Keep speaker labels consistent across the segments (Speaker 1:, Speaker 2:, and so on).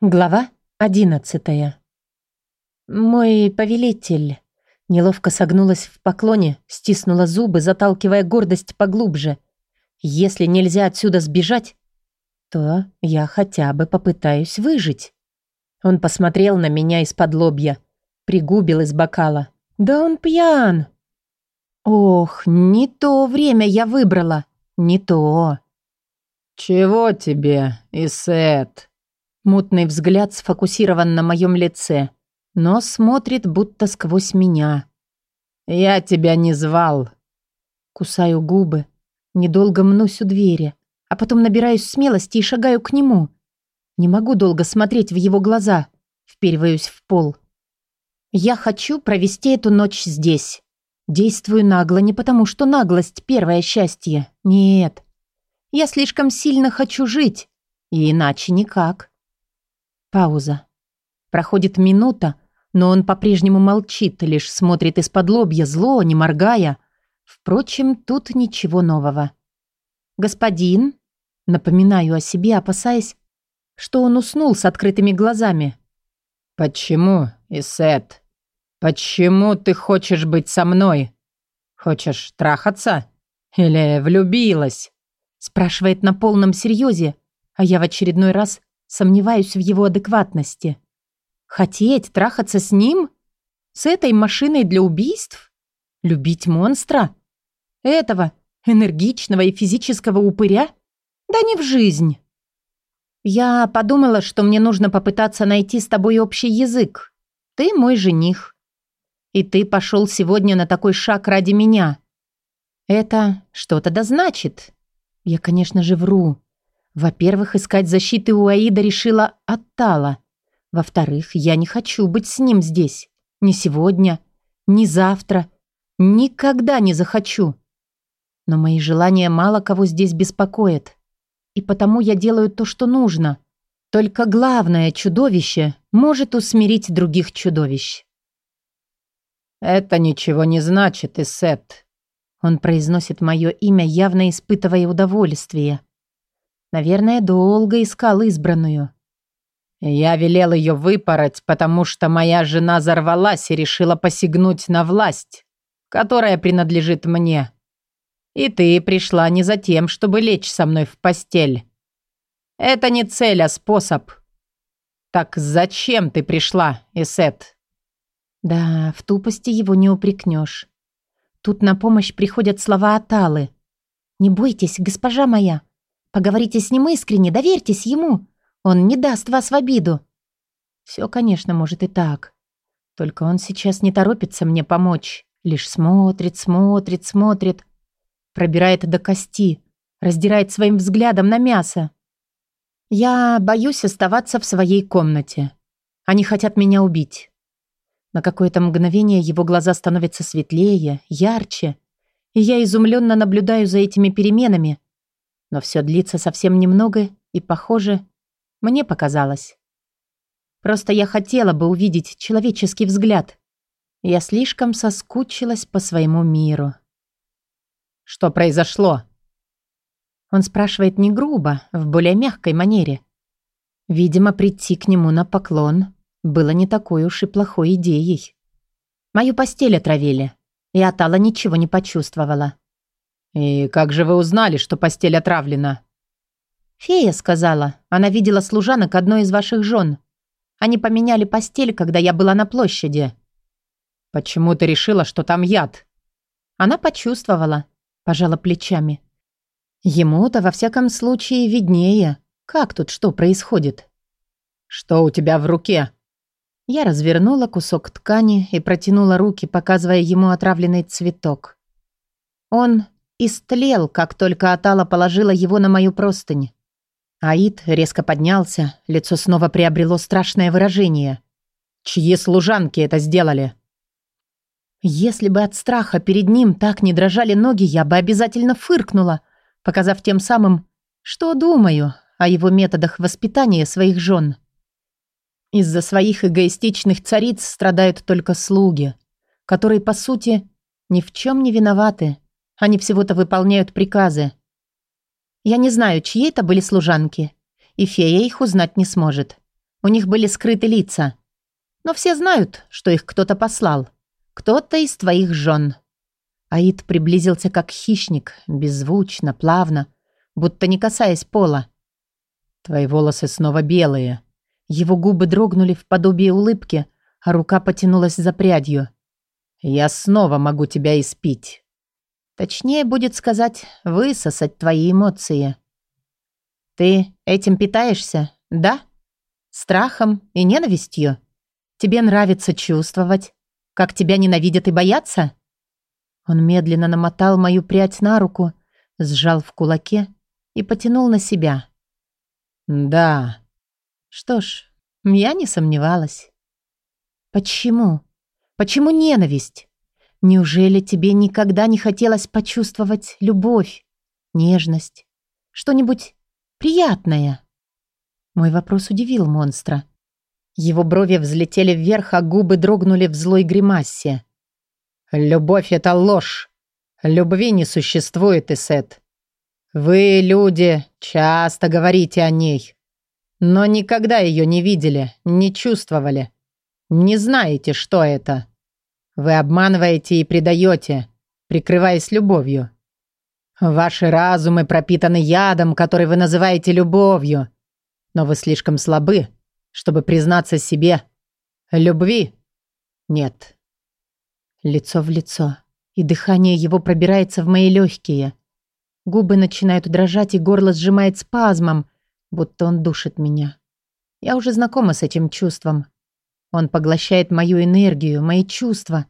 Speaker 1: Глава одиннадцатая. Мой повелитель неловко согнулась в поклоне, стиснула зубы, заталкивая гордость поглубже. Если нельзя отсюда сбежать, то я хотя бы попытаюсь выжить. Он посмотрел на меня из-под лобья, пригубил из бокала. Да он пьян. Ох, не то время я выбрала, не то.
Speaker 2: «Чего тебе, Исет?»
Speaker 1: Мутный взгляд сфокусирован на моем лице, но смотрит будто сквозь меня.
Speaker 2: «Я тебя не звал».
Speaker 1: Кусаю губы, недолго мнусь у двери, а потом набираюсь смелости и шагаю к нему. Не могу долго смотреть в его глаза, вперваюсь в пол. Я хочу провести эту ночь здесь. Действую нагло не потому, что наглость — первое счастье. Нет. Я слишком сильно хочу жить, и иначе никак. Пауза. Проходит минута, но он по-прежнему молчит, лишь смотрит из-под лобья, зло, не моргая. Впрочем, тут ничего нового. «Господин?» Напоминаю о себе, опасаясь, что он уснул с открытыми глазами.
Speaker 2: «Почему, Исет? Почему ты хочешь быть со мной? Хочешь трахаться? Или влюбилась?»
Speaker 1: Спрашивает на полном серьезе, а я в очередной раз Сомневаюсь в его адекватности. Хотеть трахаться с ним? С этой машиной для убийств? Любить монстра? Этого энергичного и физического упыря? Да не в жизнь. Я подумала, что мне нужно попытаться найти с тобой общий язык. Ты мой жених. И ты пошел сегодня на такой шаг ради меня. Это что-то да значит. Я, конечно же, вру. Во-первых, искать защиты у Аида решила Аттала. Во-вторых, я не хочу быть с ним здесь. Ни сегодня, ни завтра. Никогда не захочу. Но мои желания мало кого здесь беспокоят. И потому я делаю то, что нужно. Только главное чудовище может усмирить других чудовищ.
Speaker 2: «Это ничего не значит, Исет».
Speaker 1: Он произносит мое имя, явно испытывая удовольствие. Наверное, долго искал избранную.
Speaker 2: Я велел ее выпороть, потому что моя жена взорвалась и решила посягнуть на власть, которая принадлежит мне. И ты пришла не за тем, чтобы лечь со мной в постель. Это не цель, а способ. Так зачем ты пришла, Исет?
Speaker 1: Да, в тупости его не упрекнешь. Тут на помощь приходят слова Аталы. «Не бойтесь, госпожа моя, Поговорите с ним искренне, доверьтесь ему. Он не даст вас в обиду. Все, конечно, может и так. Только он сейчас не торопится мне помочь. Лишь смотрит, смотрит, смотрит. Пробирает до кости. Раздирает своим взглядом на мясо. Я боюсь оставаться в своей комнате. Они хотят меня убить. На какое-то мгновение его глаза становятся светлее, ярче. И я изумленно наблюдаю за этими переменами, но все длится совсем немного, и, похоже, мне показалось. Просто я хотела бы увидеть человеческий взгляд. Я слишком соскучилась по своему миру.
Speaker 2: «Что произошло?»
Speaker 1: Он спрашивает не грубо, в более мягкой манере. Видимо, прийти к нему на поклон было не такой уж и плохой идеей. Мою постель отравили, и Атала ничего не почувствовала.
Speaker 2: «И как же вы узнали, что постель отравлена?»
Speaker 1: «Фея сказала. Она видела служанок одной из ваших жен. Они поменяли постель, когда я была на площади».
Speaker 2: «Почему ты решила, что там яд?»
Speaker 1: Она почувствовала, пожала плечами. Ему-то во всяком случае виднее, как тут что происходит.
Speaker 2: «Что у тебя в руке?»
Speaker 1: Я развернула кусок ткани и протянула руки, показывая ему отравленный цветок. Он истлел, как только Атала положила его на мою простынь. Аид резко поднялся, лицо снова приобрело страшное выражение.
Speaker 2: «Чьи служанки это сделали?»
Speaker 1: Если бы от страха перед ним так не дрожали ноги, я бы обязательно фыркнула, показав тем самым, что думаю о его методах воспитания своих жен. Из-за своих эгоистичных цариц страдают только слуги, которые, по сути, ни в чем не виноваты они всего-то выполняют приказы. Я не знаю, чьи это были служанки, и фея их узнать не сможет. У них были скрыты лица. Но все знают, что их кто-то послал. Кто-то из твоих жен. Аид приблизился как хищник, беззвучно, плавно, будто не касаясь пола.
Speaker 2: Твои волосы снова белые.
Speaker 1: Его губы дрогнули в подобии улыбки, а рука потянулась за прядью.
Speaker 2: Я снова могу тебя испить.
Speaker 1: Точнее будет сказать, высосать твои эмоции. Ты этим питаешься, да? Страхом и ненавистью? Тебе нравится чувствовать, как тебя ненавидят и боятся? Он медленно намотал мою прядь на руку, сжал в кулаке и потянул на себя.
Speaker 2: «Да».
Speaker 1: Что ж, я не сомневалась. «Почему? Почему ненависть? Неужели тебе никогда не хотелось почувствовать любовь, нежность, что-нибудь приятное?» Мой вопрос удивил монстра. Его брови взлетели вверх, а губы дрогнули в злой гримасе.
Speaker 2: «Любовь — это ложь. Любви не существует, Исет. Вы, люди, часто говорите о ней, но никогда ее не видели, не чувствовали. Не знаете, что это. Вы обманываете и предаете, прикрываясь любовью. Ваши разумы пропитаны ядом, который вы называете любовью. Но вы слишком слабы, чтобы признаться себе. Любви нет.
Speaker 1: Лицо в лицо, и дыхание его пробирается в мои легкие. Губы начинают дрожать, и горло сжимает спазмом, будто он душит меня. Я уже знакома с этим чувством. Он поглощает мою энергию, мои чувства.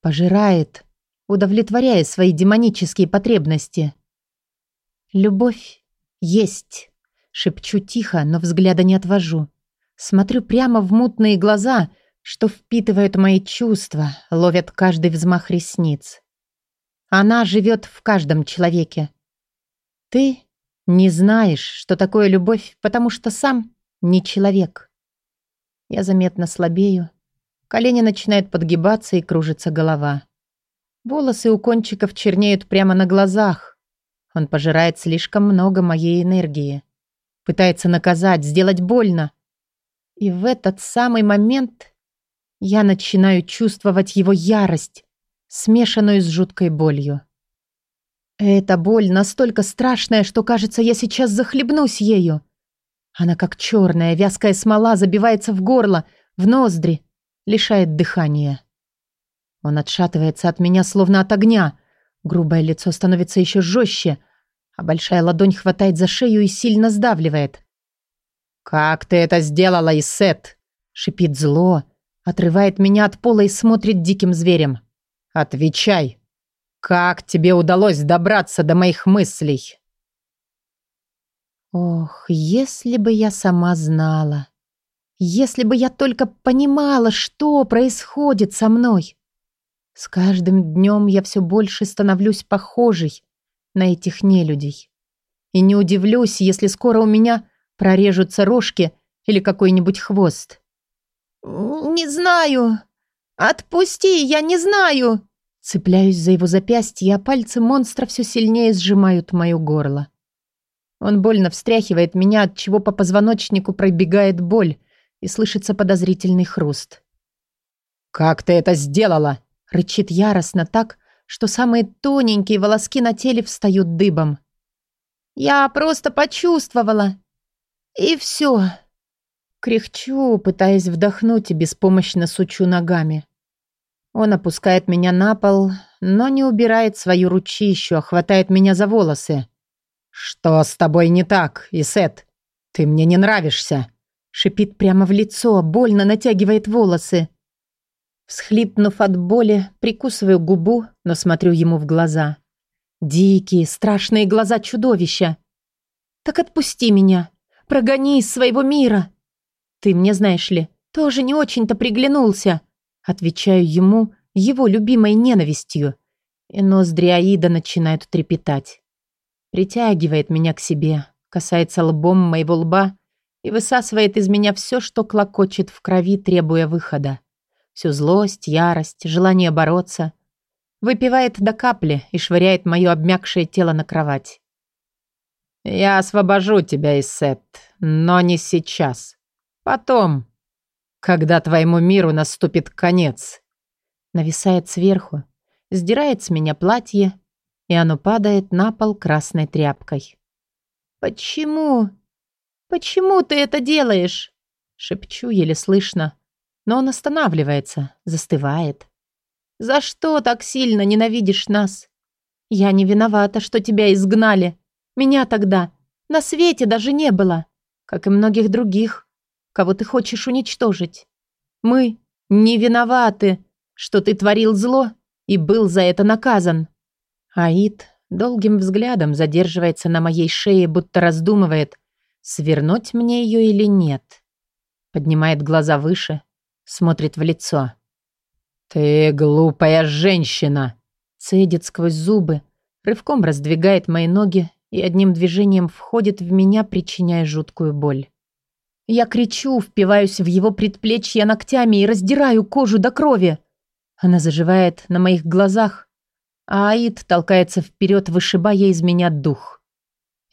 Speaker 1: Пожирает, удовлетворяя свои демонические потребности. Любовь есть. Шепчу тихо, но взгляда не отвожу. Смотрю прямо в мутные глаза, что впитывают мои чувства, ловят каждый взмах ресниц. Она живет в каждом человеке. Ты не знаешь, что такое любовь, потому что сам не человек. Я заметно слабею. Колени начинают подгибаться и кружится голова. Волосы у кончиков чернеют прямо на глазах. Он пожирает слишком много моей энергии. Пытается наказать, сделать больно. И в этот самый момент я начинаю чувствовать его ярость, смешанную с жуткой болью. Эта боль настолько страшная, что, кажется, я сейчас захлебнусь ею. Она как черная вязкая смола забивается в горло, в ноздри, лишает дыхания. Он отшатывается от меня, словно от огня. Грубое лицо становится еще жестче, а большая ладонь хватает за шею и сильно сдавливает.
Speaker 2: «Как ты это сделала, Исет?»
Speaker 1: Шипит зло, отрывает меня от пола и смотрит диким зверем.
Speaker 2: «Отвечай! Как тебе удалось добраться до моих мыслей?»
Speaker 1: Ох, если бы я сама знала. Если бы я только понимала, что происходит со мной. С каждым днем я все больше становлюсь похожей на этих нелюдей. И не удивлюсь, если скоро у меня прорежутся рожки или какой-нибудь хвост. «Не знаю. Отпусти, я не знаю!» Цепляюсь за его запястье, а пальцы монстра все сильнее сжимают мое горло. Он больно встряхивает меня, от чего по позвоночнику пробегает боль и слышится подозрительный хруст.
Speaker 2: «Как ты это сделала?»
Speaker 1: — рычит яростно так, что самые тоненькие волоски на теле встают дыбом. «Я просто почувствовала. И все». Кряхчу, пытаясь вдохнуть и беспомощно сучу ногами. Он опускает меня на пол, но не убирает свою ручищу, а хватает меня за волосы.
Speaker 2: «Что с тобой не так, Исет? Ты мне не нравишься!»
Speaker 1: Шипит прямо в лицо, больно натягивает волосы. Всхлипнув от боли, прикусываю губу, но смотрю ему в глаза. Дикие, страшные глаза чудовища. «Так отпусти меня. Прогони из своего мира. Ты мне, знаешь ли, тоже не очень-то приглянулся». Отвечаю ему его любимой ненавистью. И ноздри Аида начинают трепетать. Притягивает меня к себе, касается лбом моего лба и высасывает из меня все, что клокочет в крови, требуя выхода всю злость, ярость, желание бороться. Выпивает до капли и швыряет мое обмякшее тело на кровать.
Speaker 2: «Я освобожу тебя, Иссет, но не сейчас. Потом, когда твоему миру наступит конец.
Speaker 1: Нависает сверху, сдирает с меня платье, и оно падает на пол красной тряпкой. «Почему? Почему ты это делаешь?» Шепчу еле слышно, но он останавливается, застывает. «За что так сильно ненавидишь нас? Я не виновата, что тебя изгнали. Меня тогда на свете даже не было, как и многих других, кого ты хочешь уничтожить. Мы не виноваты, что ты творил зло и был за это наказан. Аид долгим взглядом задерживается на моей шее, будто раздумывает, свернуть мне ее или нет. Поднимает глаза выше, смотрит в лицо. «Ты глупая женщина!» Цедит сквозь зубы, рывком раздвигает мои ноги и одним движением входит в меня, причиняя жуткую боль. Я кричу, впиваюсь в его предплечье ногтями и раздираю кожу до крови. Она заживает на моих глазах, а Аид толкается вперед, вышибая из меня дух.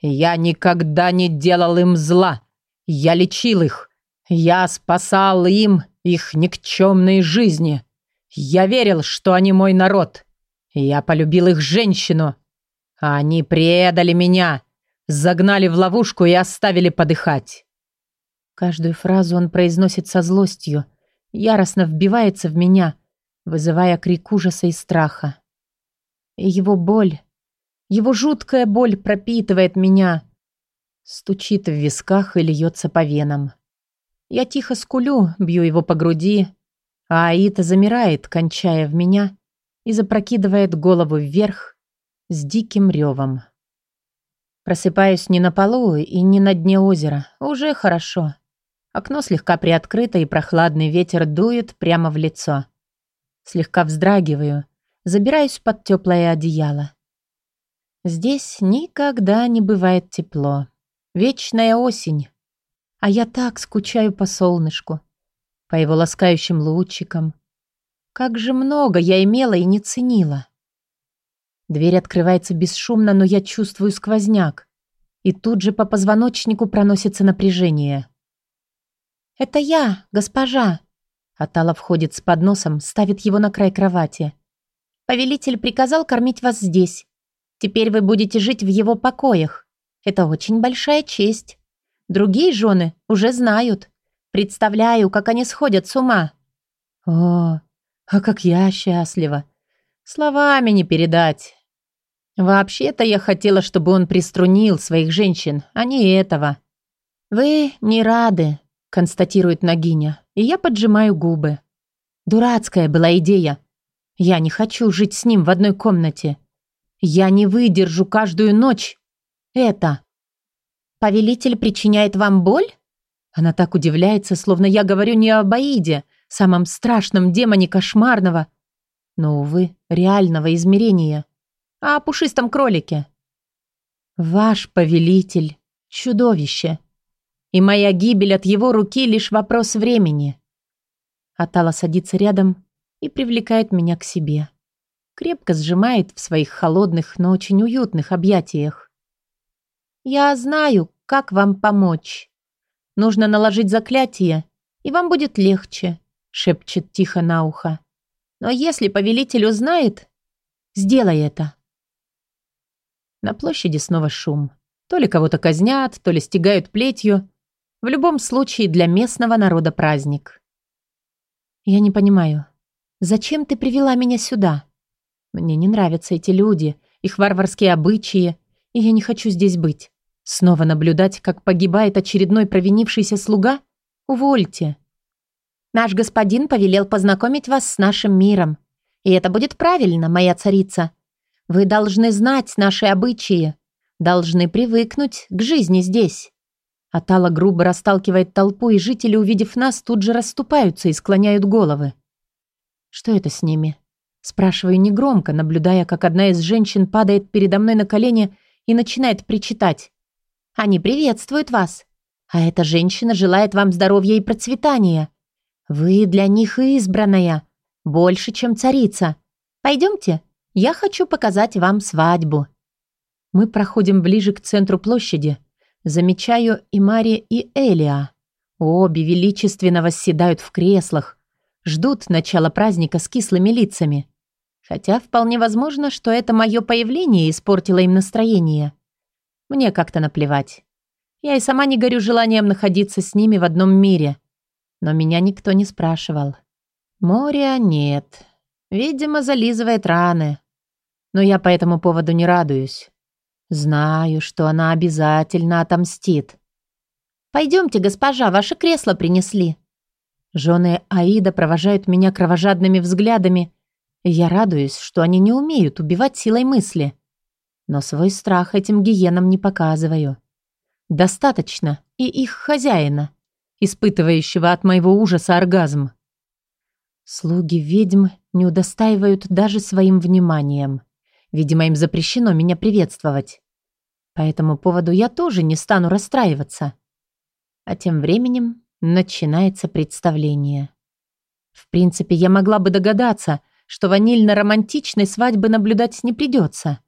Speaker 1: «Я никогда не делал им зла. Я лечил их. Я спасал им их никчемные жизни. Я верил, что они мой народ. Я полюбил их женщину. Они предали меня, загнали в ловушку и оставили подыхать. Каждую фразу он произносит со злостью, яростно вбивается в меня, вызывая крик ужаса и страха. Его боль, его жуткая боль пропитывает меня, стучит в висках и льется по венам. Я тихо скулю, бью его по груди, а Аита замирает, кончая в меня, и запрокидывает голову вверх, с диким ревом. Просыпаюсь не на полу и не на дне озера. Уже хорошо. Окно слегка приоткрыто, и прохладный ветер дует прямо в лицо. Слегка вздрагиваю, забираюсь под теплое одеяло. Здесь никогда не бывает тепло. Вечная осень. А я так скучаю по солнышку, по его ласкающим лучикам. Как же много я имела и не ценила. Дверь открывается бесшумно, но я чувствую сквозняк. И тут же по позвоночнику проносится напряжение. «Это я, госпожа!» Атала входит с подносом, ставит его на край кровати. «Повелитель приказал кормить вас здесь. Теперь вы будете жить в его покоях. Это очень большая честь. Другие жены уже знают. Представляю, как они сходят с ума». «О, а как я счастлива! Словами не передать. Вообще-то я хотела, чтобы он приструнил своих женщин, а не этого. Вы не рады, констатирует Нагиня, и я поджимаю губы. Дурацкая была идея. Я не хочу жить с ним в одной комнате. Я не выдержу каждую ночь. Это. Повелитель причиняет вам боль? Она так удивляется, словно я говорю не об Аиде, самом страшном демоне кошмарного, но, увы, реального измерения, а о пушистом кролике. Ваш повелитель — чудовище, и моя гибель от его руки — лишь вопрос времени. Атала садится рядом и привлекает меня к себе. Крепко сжимает в своих холодных, но очень уютных объятиях. «Я знаю, как вам помочь. Нужно наложить заклятие, и вам будет легче», — шепчет тихо на ухо. Но если повелитель узнает, сделай это. На площади снова шум. То ли кого-то казнят, то ли стегают плетью. В любом случае для местного народа праздник. Я не понимаю, зачем ты привела меня сюда? Мне не нравятся эти люди, их варварские обычаи, и я не хочу здесь быть. Снова наблюдать, как погибает очередной провинившийся слуга? Увольте. Наш господин повелел познакомить вас с нашим миром. И это будет правильно, моя царица. Вы должны знать наши обычаи, должны привыкнуть к жизни здесь». Атала грубо расталкивает толпу, и жители, увидев нас, тут же расступаются и склоняют головы. «Что это с ними?» Спрашиваю негромко, наблюдая, как одна из женщин падает передо мной на колени и начинает причитать. «Они приветствуют вас. А эта женщина желает вам здоровья и процветания. «Вы для них избранная, больше, чем царица. Пойдемте, я хочу показать вам свадьбу». Мы проходим ближе к центру площади. Замечаю и Мари, и Элиа. Обе величественно восседают в креслах, ждут начала праздника с кислыми лицами. Хотя вполне возможно, что это мое появление испортило им настроение. Мне как-то наплевать. Я и сама не горю желанием находиться с ними в одном мире. Но меня никто не спрашивал. Моря нет. Видимо, зализывает раны. Но я по этому поводу не радуюсь. Знаю, что она обязательно отомстит. «Пойдемте, госпожа, ваше кресло принесли». Жены Аида провожают меня кровожадными взглядами, я радуюсь, что они не умеют убивать силой мысли. Но свой страх этим гиенам не показываю. Достаточно и их хозяина, испытывающего от моего ужаса оргазм. Слуги ведьм не удостаивают даже своим вниманием. Видимо, им запрещено меня приветствовать. По этому поводу я тоже не стану расстраиваться. А тем временем начинается представление. В принципе, я могла бы догадаться, что ванильно-романтичной свадьбы наблюдать не придется.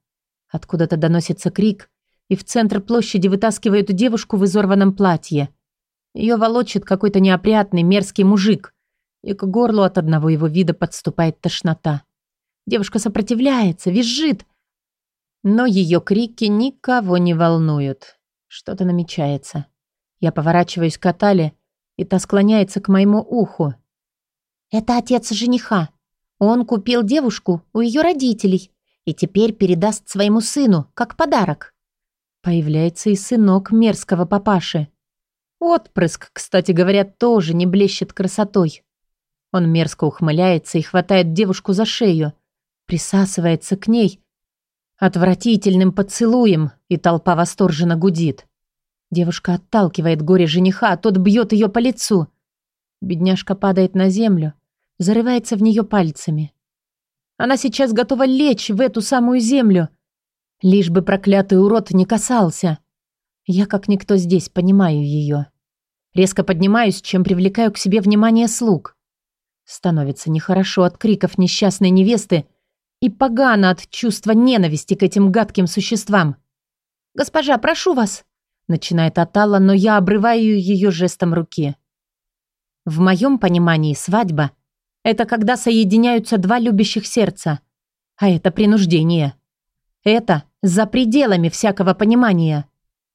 Speaker 1: Откуда-то доносится крик, и в центр площади вытаскивают девушку в изорванном платье. Ее волочит какой-то неопрятный, мерзкий мужик, и к горлу от одного его вида подступает тошнота. Девушка сопротивляется, визжит, но ее крики никого не волнуют. Что-то намечается. Я поворачиваюсь к Атале, и та склоняется к моему уху. «Это отец жениха. Он купил девушку у ее родителей и теперь передаст своему сыну, как подарок». Появляется и сынок мерзкого папаши. Отпрыск, кстати говоря, тоже не блещет красотой. Он мерзко ухмыляется и хватает девушку за шею, присасывается к ней отвратительным поцелуем, и толпа восторженно гудит. Девушка отталкивает горе жениха, а тот бьет ее по лицу. Бедняжка падает на землю, зарывается в нее пальцами. Она сейчас готова лечь в эту самую землю, лишь бы проклятый урод не касался. Я, как никто здесь, понимаю ее. Резко поднимаюсь, чем привлекаю к себе внимание слуг. Становится нехорошо от криков несчастной невесты и погано от чувства ненависти к этим гадким существам. «Госпожа, прошу вас!» Начинает Атала, но я обрываю ее жестом руки. В моем понимании свадьба – это когда соединяются два любящих сердца. А это принуждение. Это за пределами всякого понимания.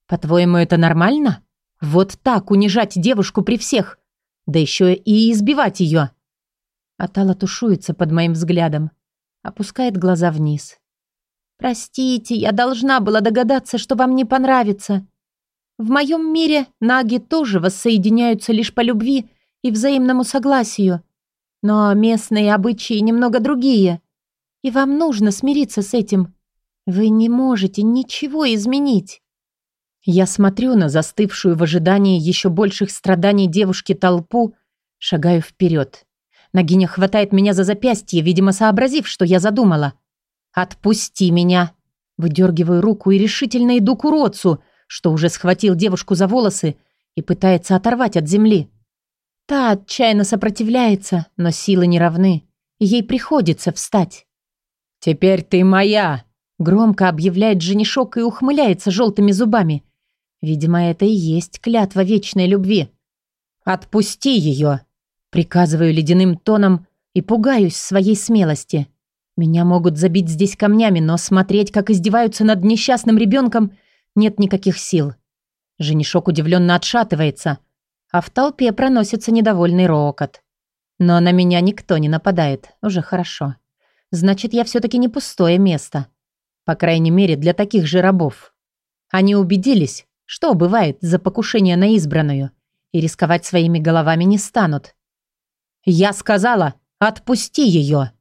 Speaker 1: По-твоему, это нормально? Вот так унижать девушку при всех, да еще и избивать ее. Атала тушуется под моим взглядом, опускает глаза вниз. «Простите, я должна была догадаться, что вам не понравится. В моем мире наги тоже воссоединяются лишь по любви и взаимному согласию. Но местные обычаи немного другие. И вам нужно смириться с этим. Вы не можете ничего изменить. Я смотрю на застывшую в ожидании еще больших страданий девушки толпу, шагаю вперед. Нагиня хватает меня за запястье, видимо, сообразив, что я задумала. «Отпусти меня!» Выдергиваю руку и решительно иду к уродцу – что уже схватил девушку за волосы и пытается оторвать от земли. Та отчаянно сопротивляется, но силы не равны, ей приходится встать. «Теперь ты моя!» — громко объявляет женишок и ухмыляется желтыми зубами. Видимо, это и есть клятва вечной любви. «Отпусти ее!» — приказываю ледяным тоном и пугаюсь своей смелости. Меня могут забить здесь камнями, но смотреть, как издеваются над несчастным ребенком, нет никаких сил. Женишок удивленно отшатывается, а в толпе проносится недовольный рокот. Но на меня никто не нападает, уже хорошо. Значит, я все-таки не пустое место. По крайней мере, для таких же рабов. Они убедились, что бывает за покушение на избранную, и рисковать своими головами не станут. «Я сказала, отпусти ее!»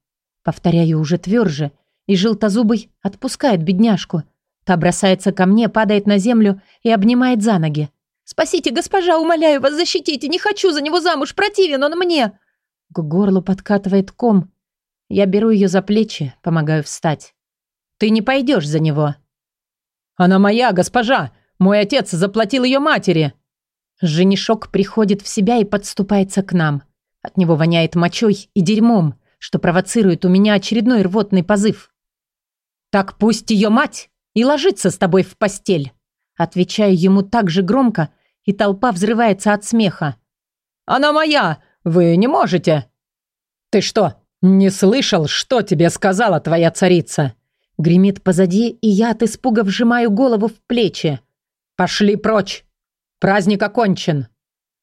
Speaker 1: Повторяю уже тверже, и желтозубый отпускает бедняжку, Та бросается ко мне, падает на землю и обнимает за ноги. «Спасите, госпожа, умоляю вас, защитите! Не хочу за него замуж, противен он мне!» К горлу подкатывает ком. Я беру ее за плечи, помогаю встать. «Ты не пойдешь за него!» «Она моя, госпожа! Мой отец заплатил ее матери!» Женишок приходит в себя и подступается к нам. От него воняет мочой и дерьмом, что провоцирует у меня очередной рвотный позыв. «Так пусть ее мать и ложиться с тобой в постель». Отвечаю ему так же громко, и толпа взрывается от смеха.
Speaker 2: Она моя! Вы не можете!» «Ты что, не слышал, что тебе сказала твоя царица?»
Speaker 1: Гремит позади, и я от испуга вжимаю голову в плечи.
Speaker 2: «Пошли прочь! Праздник окончен!»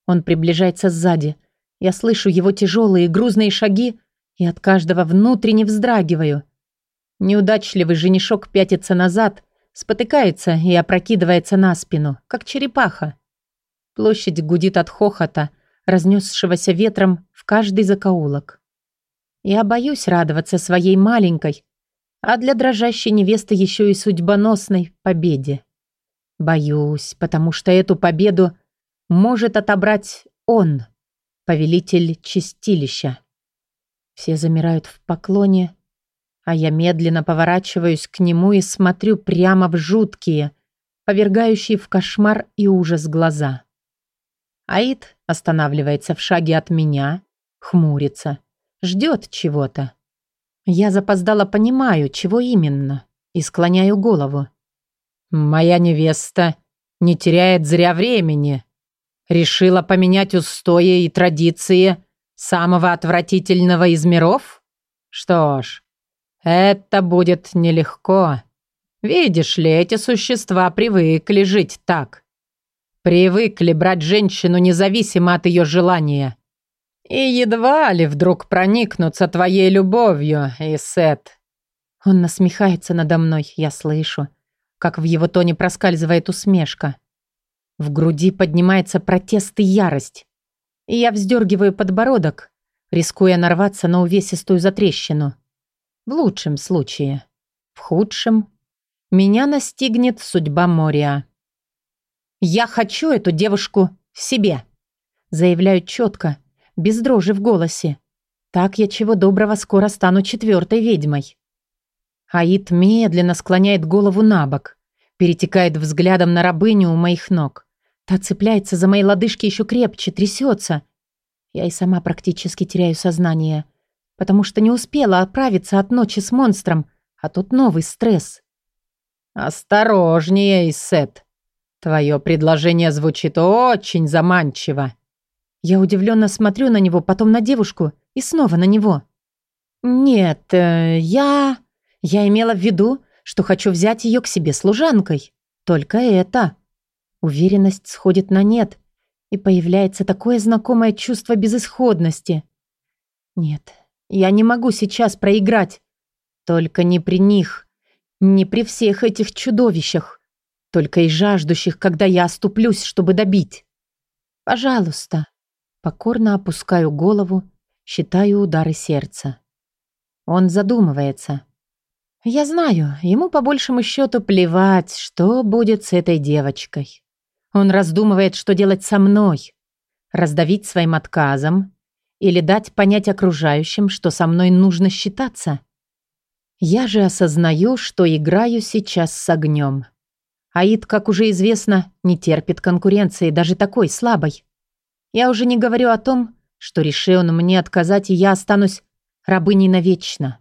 Speaker 1: Он приближается сзади. Я слышу его тяжелые грузные шаги и от каждого внутренне вздрагиваю. Неудачливый женишок пятится назад, спотыкается и опрокидывается на спину, как черепаха. Площадь гудит от хохота, разнесшегося ветром в каждый закоулок. Я боюсь радоваться своей маленькой, а для дрожащей невесты еще и судьбоносной победе. Боюсь, потому что эту победу может отобрать он, повелитель чистилища. Все замирают в поклоне, а я медленно поворачиваюсь к нему и смотрю прямо в жуткие, повергающие в кошмар и ужас глаза. Аид останавливается в шаге от меня, хмурится, ждет чего-то. Я запоздала понимаю, чего именно, и склоняю голову.
Speaker 2: «Моя невеста не теряет зря времени. Решила поменять устои и традиции самого отвратительного из миров? Что ж, это будет нелегко. Видишь ли, эти существа привыкли жить так. Привыкли брать женщину независимо от ее желания. И едва ли вдруг проникнуться твоей любовью, Исет.
Speaker 1: Он насмехается надо мной, я слышу, как в его тоне проскальзывает усмешка. В груди поднимается протест и ярость. И я вздергиваю подбородок, рискуя нарваться на увесистую затрещину. В лучшем случае. В худшем меня настигнет судьба Мория. «Я хочу эту девушку себе», заявляю четко, без дрожи в голосе. Так я чего доброго скоро стану четвертой ведьмой. Аид медленно склоняет голову на бок, перетекает взглядом на рабыню у моих ног. Та цепляется за мои лодыжки еще крепче, трясется. Я и сама практически теряю сознание, потому что не успела оправиться от ночи с монстром, а тут новый стресс.
Speaker 2: «Осторожнее, Исет. Твое предложение звучит очень заманчиво»,
Speaker 1: я удивленно смотрю на него, потом на девушку и снова на него. «Нет, э, я... Я имела в виду, что хочу взять ее к себе служанкой. Только это...» Уверенность сходит на нет, и появляется такое знакомое чувство безысходности. «Нет, я не могу сейчас проиграть. Только не при них, не при всех этих чудовищах, только и жаждущих, когда я оступлюсь, чтобы добить. Пожалуйста». Покорно опускаю голову, считаю удары сердца. Он задумывается. Я знаю, ему по большему счету плевать, что будет с этой девочкой. Он раздумывает, что делать со мной. Раздавить своим отказом или дать понять окружающим, что со мной нужно считаться. Я же осознаю, что играю сейчас с огнем. Аид, как уже известно, не терпит конкуренции, даже такой слабой. Я уже не говорю о том, что решил он мне отказать, и я останусь рабыней навечно.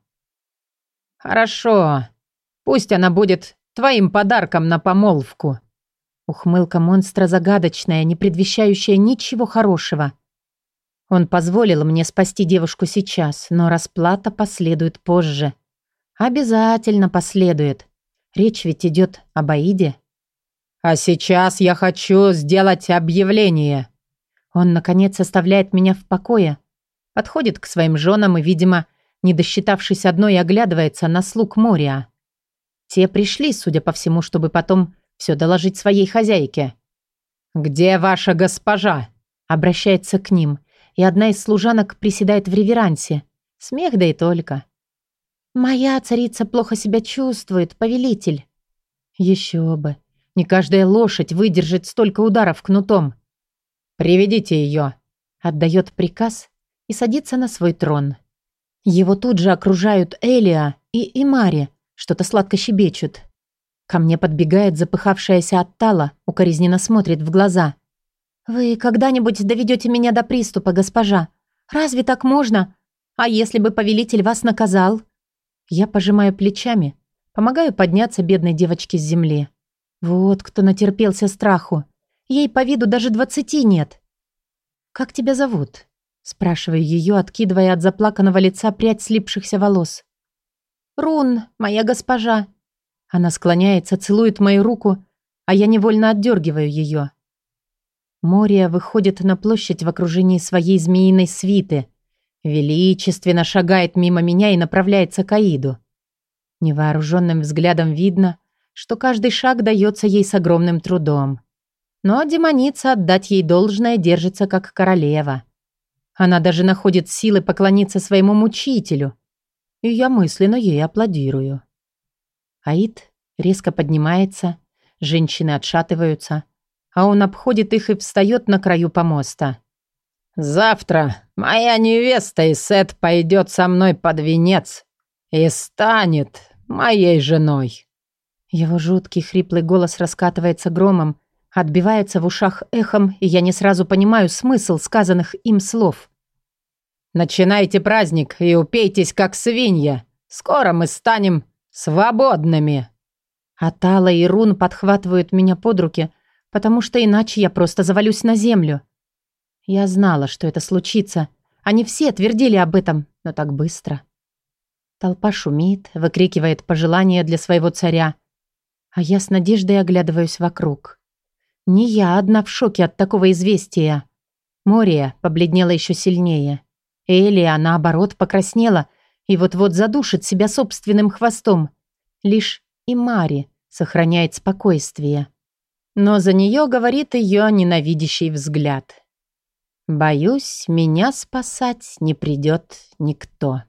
Speaker 2: Хорошо. Пусть она будет твоим подарком на помолвку.
Speaker 1: Ухмылка монстра загадочная, не предвещающая ничего хорошего. Он позволил мне спасти девушку сейчас, но расплата последует позже. Обязательно последует. Речь ведь идет об Аиде.
Speaker 2: А сейчас я хочу сделать объявление.
Speaker 1: Он, наконец, оставляет меня в покое, подходит к своим женам и, видимо, не досчитавшись одной, оглядывается на слуг Мория. Те пришли, судя по всему, чтобы потом все доложить своей хозяйке.
Speaker 2: «Где ваша госпожа?»
Speaker 1: Обращается к ним, и одна из служанок приседает в реверансе. Смех да и только. «Моя царица плохо себя чувствует, повелитель». Еще бы. Не каждая лошадь выдержит столько ударов кнутом.
Speaker 2: «Приведите ее!»
Speaker 1: Отдает приказ и садится на свой трон. Его тут же окружают Элия и Имари, что-то сладко щебечут. Ко мне подбегает запыхавшаяся Аттала, укоризненно смотрит в глаза. «Вы когда-нибудь доведете меня до приступа, госпожа? Разве так можно? А если бы повелитель вас наказал?» Я пожимаю плечами, помогаю подняться бедной девочке с земли. Вот кто натерпелся страху. Ей по виду даже двадцати нет. «Как тебя зовут?» Спрашиваю ее, откидывая от заплаканного лица прядь слипшихся волос. «Рун, моя госпожа». Она склоняется, целует мою руку, а я невольно отдергиваю ее. Мория выходит на площадь в окружении своей змеиной свиты, величественно шагает мимо меня и направляется к Аиду. Невооруженным взглядом видно, что каждый шаг дается ей с огромным трудом. Но демоница, отдать ей должное, держится как королева. Она даже находит силы поклониться своему мучителю. И я мысленно ей аплодирую. Аид резко поднимается, женщины отшатываются, а он обходит их и встает на краю помоста.
Speaker 2: «Завтра моя невеста Исет пойдет со мной под венец и станет моей женой».
Speaker 1: Его жуткий хриплый голос раскатывается громом, отбивается в ушах эхом, и я не сразу понимаю смысл сказанных им слов.
Speaker 2: «Начинайте праздник и упейтесь, как свинья. Скоро мы станем свободными».
Speaker 1: Атала и Рун подхватывают меня под руки, потому что иначе я просто завалюсь на землю. Я знала, что это случится. Они все твердили об этом, но так быстро. Толпа шумит, выкрикивает пожелания для своего царя, а я с надеждой оглядываюсь вокруг. Не я одна в шоке от такого известия. Мория побледнела еще сильнее. Элия, наоборот, покраснела и вот-вот задушит себя собственным хвостом. Лишь и Мари сохраняет спокойствие. Но за нее говорит ее ненавидящий взгляд. «Боюсь, меня спасать не придет никто».